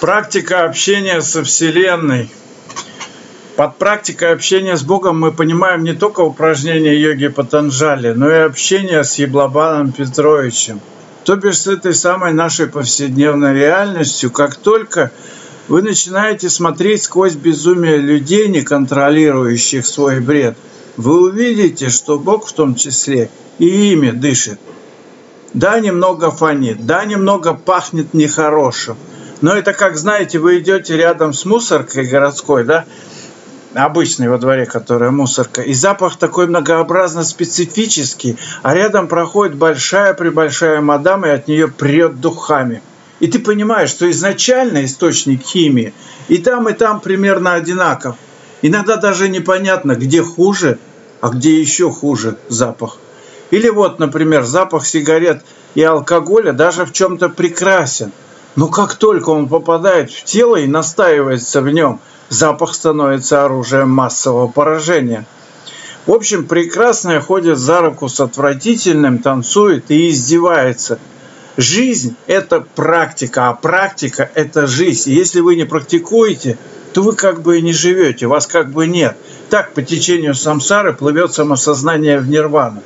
Практика общения со Вселенной. Под практикой общения с Богом мы понимаем не только упражнения йоги Патанджали, но и общение с Еблобаном Петровичем. То бишь с этой самой нашей повседневной реальностью, как только вы начинаете смотреть сквозь безумие людей, не контролирующих свой бред, вы увидите, что Бог в том числе и ими дышит. Да, немного фонит, да, немного пахнет нехорошим, но это как, знаете, вы идете рядом с мусоркой городской, да, обычной во дворе, которая мусорка, и запах такой многообразно специфический, а рядом проходит большая-пребольшая мадам, и от нее прет духами. И ты понимаешь, что изначально источник химии и там, и там примерно одинаков. Иногда даже непонятно, где хуже, а где еще хуже запах. Или вот, например, запах сигарет и алкоголя даже в чем-то прекрасен – но как только он попадает в тело и настаивается в нем, запах становится оружием массового поражения. В общем, прекрасная ходит за руку с отвратительным, танцует и издевается. Жизнь – это практика, а практика – это жизнь. И если вы не практикуете, то вы как бы и не живете, вас как бы нет. Так по течению самсары плывет самосознание в нирвану.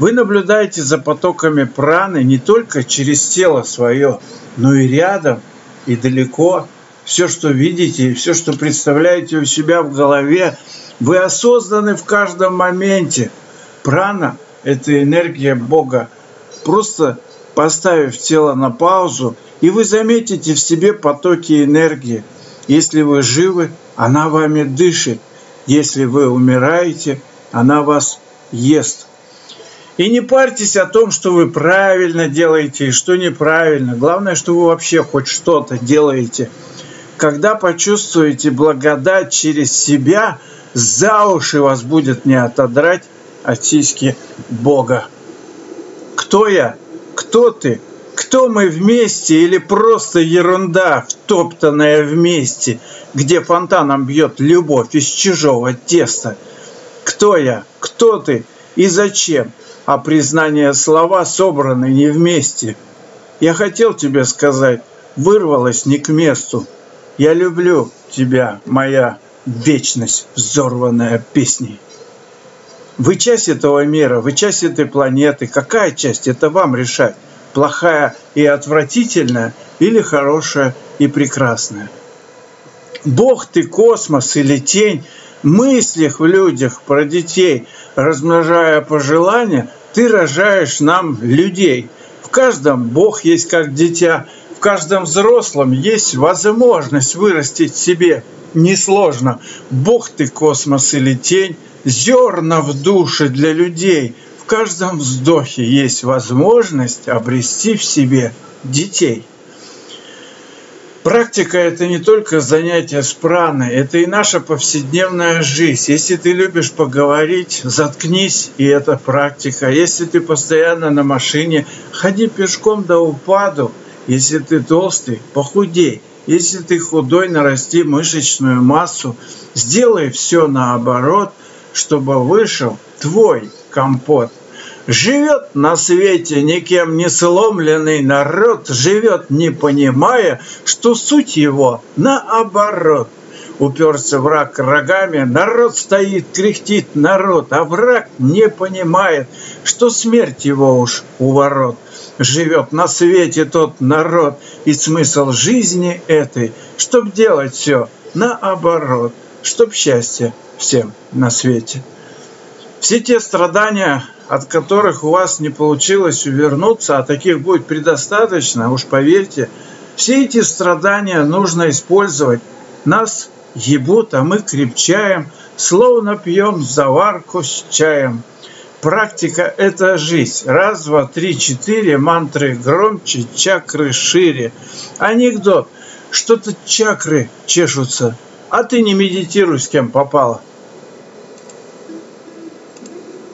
Вы наблюдаете за потоками праны не только через тело свое – но и рядом, и далеко. Все, что видите, все, что представляете у себя в голове, вы осознаны в каждом моменте. Прана – это энергия Бога. Просто поставив тело на паузу, и вы заметите в себе потоки энергии. Если вы живы, она вами дышит. Если вы умираете, она вас ест. И не парьтесь о том, что вы правильно делаете и что неправильно. Главное, что вы вообще хоть что-то делаете. Когда почувствуете благодать через себя, за уши вас будет не отодрать от сиськи Бога. Кто я? Кто ты? Кто мы вместе или просто ерунда, втоптанная вместе, где фонтаном бьет любовь из чужого теста? Кто я? Кто ты? И зачем? а признание слова собраны не вместе. Я хотел тебе сказать, вырвалось не к месту. Я люблю тебя, моя вечность, взорванная песней. Вы часть этого мира, вы часть этой планеты. Какая часть? Это вам решать. Плохая и отвратительная или хорошая и прекрасная. Бог ты, космос или тень, мыслях в людях про детей, размножая пожелания, ты рожаешь нам людей. В каждом Бог есть как дитя, в каждом взрослом есть возможность вырастить себе. Несложно. Бог ты, космос или тень, зерна в душе для людей. В каждом вздохе есть возможность обрести в себе детей. Практика – это не только занятие с праной, это и наша повседневная жизнь. Если ты любишь поговорить, заткнись, и это практика. Если ты постоянно на машине, ходи пешком до упаду. Если ты толстый, похудей. Если ты худой, нарасти мышечную массу. Сделай все наоборот, чтобы вышел твой компот – Живет на свете никем не сломленный народ, живет не понимая, что суть его наоборот. Уперся враг рогами, народ стоит, кряхтит народ, а враг не понимает, что смерть его уж у ворот. Живет на свете тот народ, и смысл жизни этой, чтоб делать все наоборот, чтоб счастье всем на свете. Все те страдания, от которых у вас не получилось увернуться, а таких будет предостаточно, уж поверьте, все эти страдания нужно использовать. Нас ебут, а мы крепчаем, словно пьем заварку с чаем. Практика – это жизнь. Раз, два, три, четыре, мантры громче, чакры шире. Анекдот. Что-то чакры чешутся, а ты не медитируй, с кем попало.